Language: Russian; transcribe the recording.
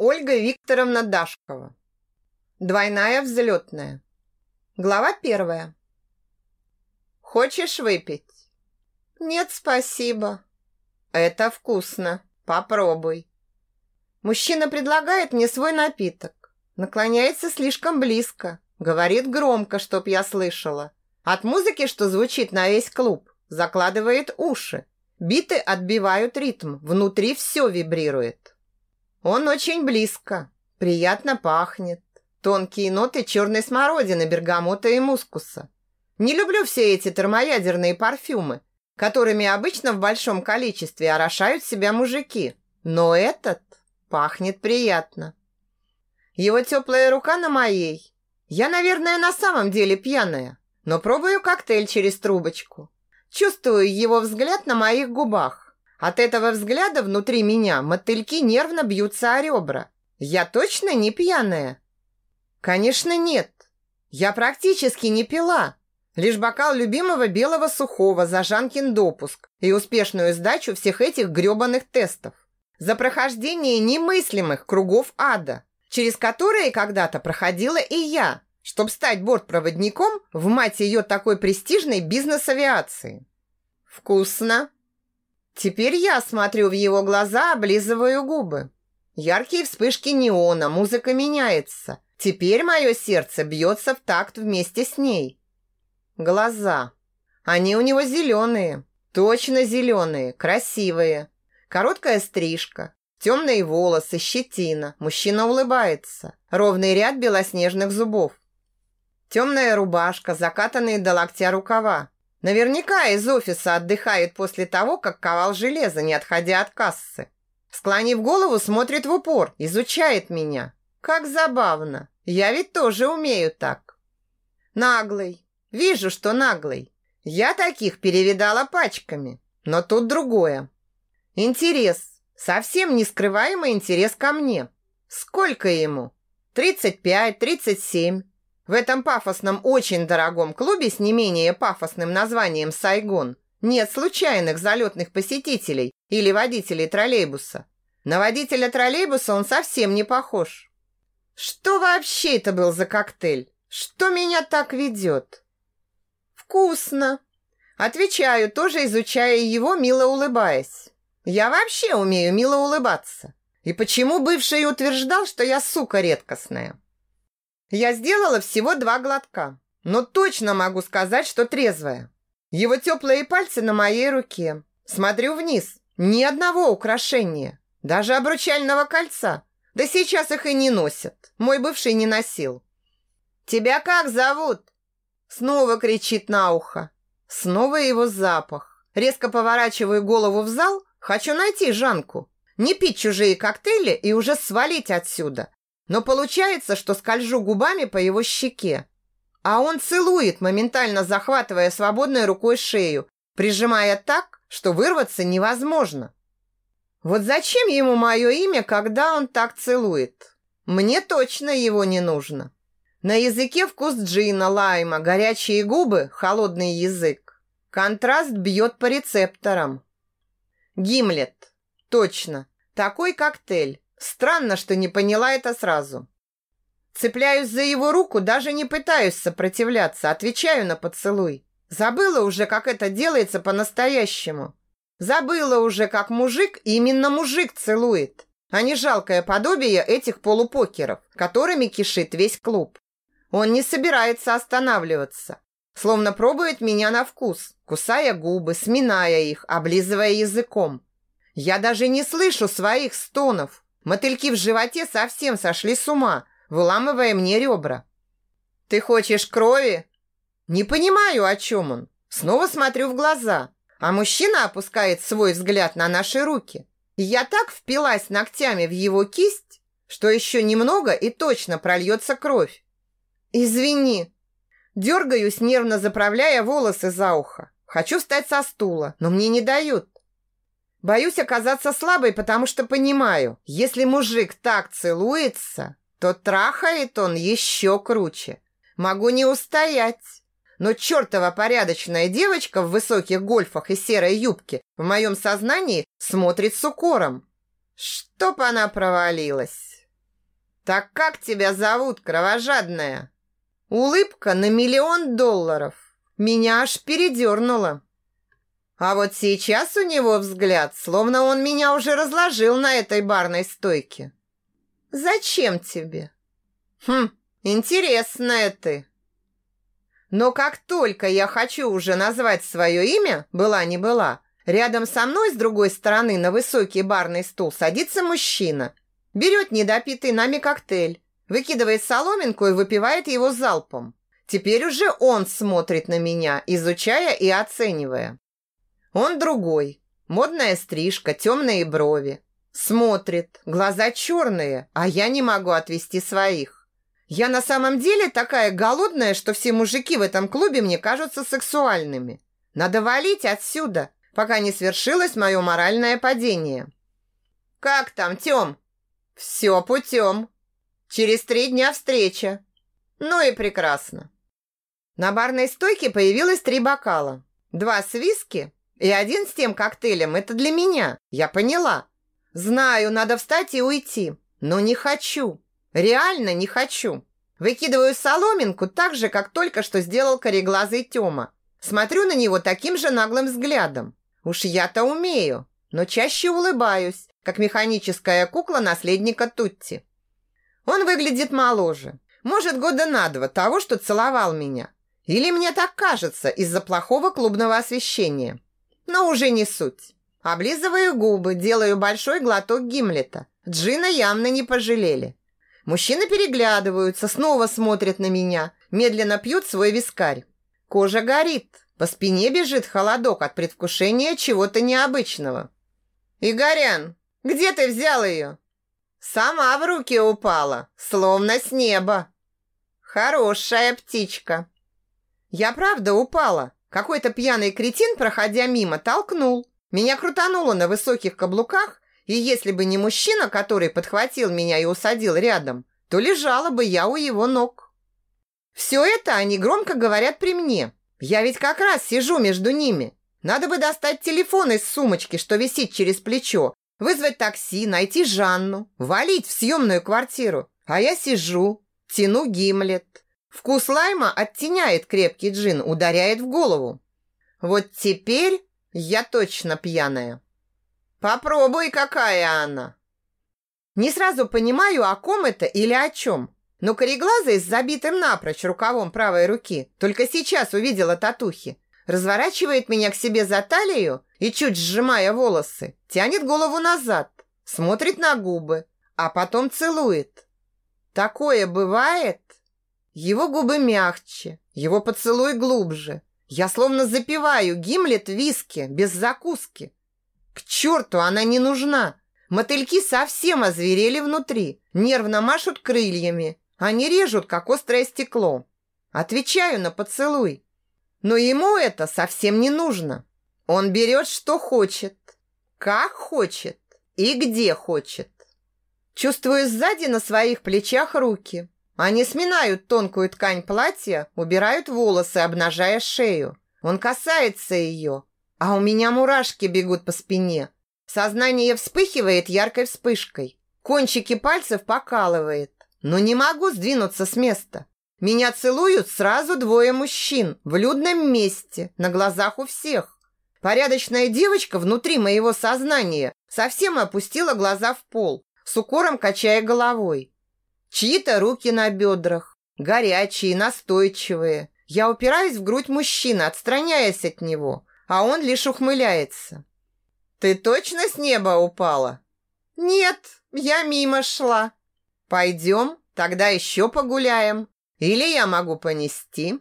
Ольга Викторовна Дашкова. Двойная взлетная. Глава первая. Хочешь выпить? Нет, спасибо. Это вкусно. Попробуй. Мужчина предлагает мне свой напиток. Наклоняется слишком близко. Говорит громко, чтоб я слышала. От музыки, что звучит на весь клуб, закладывает уши. Биты отбивают ритм. Внутри все вибрирует. Он очень близко. Приятно пахнет. Тонкие ноты черной смородины, бергамота и мускуса. Не люблю все эти термоядерные парфюмы, которыми обычно в большом количестве орошают себя мужики. Но этот пахнет приятно. Его теплая рука на моей. Я, наверное, на самом деле пьяная, но пробую коктейль через трубочку. Чувствую его взгляд на моих губах. От этого взгляда внутри меня мотыльки нервно бьются о ребра. Я точно не пьяная? Конечно, нет. Я практически не пила. Лишь бокал любимого белого сухого за Жанкин допуск и успешную сдачу всех этих грёбаных тестов. За прохождение немыслимых кругов ада, через которые когда-то проходила и я, чтобы стать бортпроводником в мать ее такой престижной бизнес-авиации. Вкусно, Теперь я смотрю в его глаза, облизываю губы. Яркие вспышки неона, музыка меняется. Теперь мое сердце бьется в такт вместе с ней. Глаза. Они у него зеленые, точно зеленые, красивые. Короткая стрижка, темные волосы, щетина. Мужчина улыбается. Ровный ряд белоснежных зубов. Темная рубашка, закатанные до локтя рукава. Наверняка из офиса отдыхает после того, как ковал железо, не отходя от кассы. Склонив голову, смотрит в упор, изучает меня. Как забавно. Я ведь тоже умею так. Наглый. Вижу, что наглый. Я таких перевидала пачками. Но тут другое. Интерес. Совсем не скрываемый интерес ко мне. Сколько ему? 35, 37. В этом пафосном, очень дорогом клубе с не менее пафосным названием «Сайгон» нет случайных залетных посетителей или водителей троллейбуса. На водителя троллейбуса он совсем не похож. Что вообще это был за коктейль? Что меня так ведет? Вкусно. Отвечаю, тоже изучая его, мило улыбаясь. Я вообще умею мило улыбаться. И почему бывший утверждал, что я сука редкостная? Я сделала всего два глотка, но точно могу сказать, что трезвая. Его теплые пальцы на моей руке. Смотрю вниз. Ни одного украшения. Даже обручального кольца. Да сейчас их и не носят. Мой бывший не носил. «Тебя как зовут?» Снова кричит на ухо. Снова его запах. Резко поворачиваю голову в зал. Хочу найти Жанку. Не пить чужие коктейли и уже свалить отсюда. Но получается, что скольжу губами по его щеке. А он целует, моментально захватывая свободной рукой шею, прижимая так, что вырваться невозможно. Вот зачем ему мое имя, когда он так целует? Мне точно его не нужно. На языке вкус джина, лайма, горячие губы, холодный язык. Контраст бьет по рецепторам. Гимлет. Точно. Такой коктейль. Странно, что не поняла это сразу. Цепляюсь за его руку, даже не пытаюсь сопротивляться, отвечаю на поцелуй. Забыла уже, как это делается по-настоящему. Забыла уже, как мужик, именно мужик целует, а не жалкое подобие этих полупокеров, которыми кишит весь клуб. Он не собирается останавливаться, словно пробует меня на вкус, кусая губы, сминая их, облизывая языком. Я даже не слышу своих стонов, Мотыльки в животе совсем сошли с ума, выламывая мне ребра. «Ты хочешь крови?» «Не понимаю, о чем он. Снова смотрю в глаза, а мужчина опускает свой взгляд на наши руки. Я так впилась ногтями в его кисть, что еще немного и точно прольется кровь. «Извини». Дергаюсь, нервно заправляя волосы за ухо. Хочу встать со стула, но мне не дают. Боюсь оказаться слабой, потому что понимаю, если мужик так целуется, то трахает он еще круче. Могу не устоять. Но чертова порядочная девочка в высоких гольфах и серой юбке в моем сознании смотрит с укором. Чтоб она провалилась. Так как тебя зовут, кровожадная? Улыбка на миллион долларов. Меня аж передернуло. А вот сейчас у него взгляд, словно он меня уже разложил на этой барной стойке. Зачем тебе? Хм, интересная ты. Но как только я хочу уже назвать свое имя, была не была, рядом со мной с другой стороны на высокий барный стул садится мужчина. Берет недопитый нами коктейль, выкидывает соломинку и выпивает его залпом. Теперь уже он смотрит на меня, изучая и оценивая. Он другой. Модная стрижка, темные брови. Смотрит, глаза черные, а я не могу отвести своих. Я на самом деле такая голодная, что все мужики в этом клубе мне кажутся сексуальными. Надо валить отсюда, пока не свершилось мое моральное падение. Как там, Тём? Все путем. Через три дня встреча. Ну и прекрасно. На барной стойке появилось три бокала. Два с виски и один с тем коктейлем – это для меня, я поняла. Знаю, надо встать и уйти, но не хочу. Реально не хочу. Выкидываю соломинку так же, как только что сделал кореглазый Тёма. Смотрю на него таким же наглым взглядом. Уж я-то умею, но чаще улыбаюсь, как механическая кукла наследника Тутти. Он выглядит моложе. Может, года на два того, что целовал меня. Или мне так кажется из-за плохого клубного освещения но уже не суть. Облизываю губы, делаю большой глоток гимлета. Джина явно не пожалели. Мужчины переглядываются, снова смотрят на меня, медленно пьют свой вискарь. Кожа горит, по спине бежит холодок от предвкушения чего-то необычного. «Игорян, где ты взял ее?» «Сама в руки упала, словно с неба». «Хорошая птичка». «Я правда упала, какой-то пьяный кретин, проходя мимо, толкнул. Меня крутануло на высоких каблуках, и если бы не мужчина, который подхватил меня и усадил рядом, то лежала бы я у его ног. Все это они громко говорят при мне. Я ведь как раз сижу между ними. Надо бы достать телефон из сумочки, что висит через плечо, вызвать такси, найти Жанну, валить в съемную квартиру. А я сижу, тяну гимлет, Вкус лайма оттеняет крепкий джин, ударяет в голову. Вот теперь я точно пьяная. Попробуй, какая она. Не сразу понимаю, о ком это или о чем. Но кореглазый с забитым напрочь рукавом правой руки только сейчас увидела татухи. Разворачивает меня к себе за талию и, чуть сжимая волосы, тянет голову назад, смотрит на губы, а потом целует. Такое бывает? Его губы мягче, его поцелуй глубже. Я словно запиваю гимлет виски без закуски. К черту она не нужна. Мотыльки совсем озверели внутри, нервно машут крыльями. Они режут, как острое стекло. Отвечаю на поцелуй. Но ему это совсем не нужно. Он берет, что хочет, как хочет и где хочет. Чувствую сзади на своих плечах руки. Они сминают тонкую ткань платья, убирают волосы, обнажая шею. Он касается ее, а у меня мурашки бегут по спине. Сознание вспыхивает яркой вспышкой. Кончики пальцев покалывает, но не могу сдвинуться с места. Меня целуют сразу двое мужчин в людном месте, на глазах у всех. Порядочная девочка внутри моего сознания совсем опустила глаза в пол, с укором качая головой. Чьи-то руки на бедрах, горячие, настойчивые. Я упираюсь в грудь мужчины, отстраняясь от него, а он лишь ухмыляется. «Ты точно с неба упала?» «Нет, я мимо шла». «Пойдем, тогда еще погуляем. Или я могу понести?»